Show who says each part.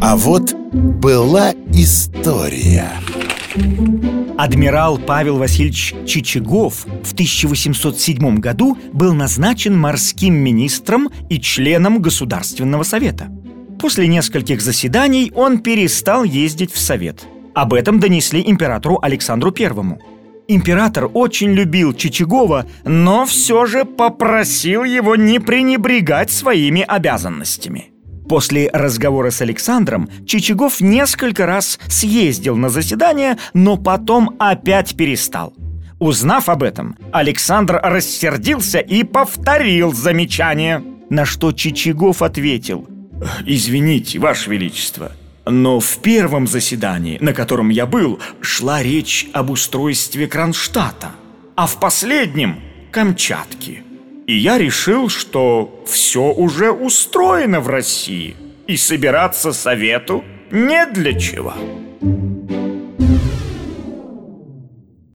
Speaker 1: А вот была история
Speaker 2: Адмирал Павел Васильевич Чичагов в 1807 году был назначен морским министром и членом Государственного совета. После нескольких заседаний он перестал ездить в совет. Об этом донесли императору Александру Первому. Император очень любил Чичагова, но все же попросил его не пренебрегать своими обязанностями. После разговора с Александром Чичагов несколько раз съездил на заседание, но потом опять перестал. Узнав об этом, Александр рассердился и повторил замечание, на что Чичагов ответил
Speaker 3: «Извините, Ваше Величество, но в первом заседании, на котором я был, шла речь об устройстве Кронштадта, а в последнем – Камчатки». И я решил, что все уже устроено в России, и собираться совету не для чего.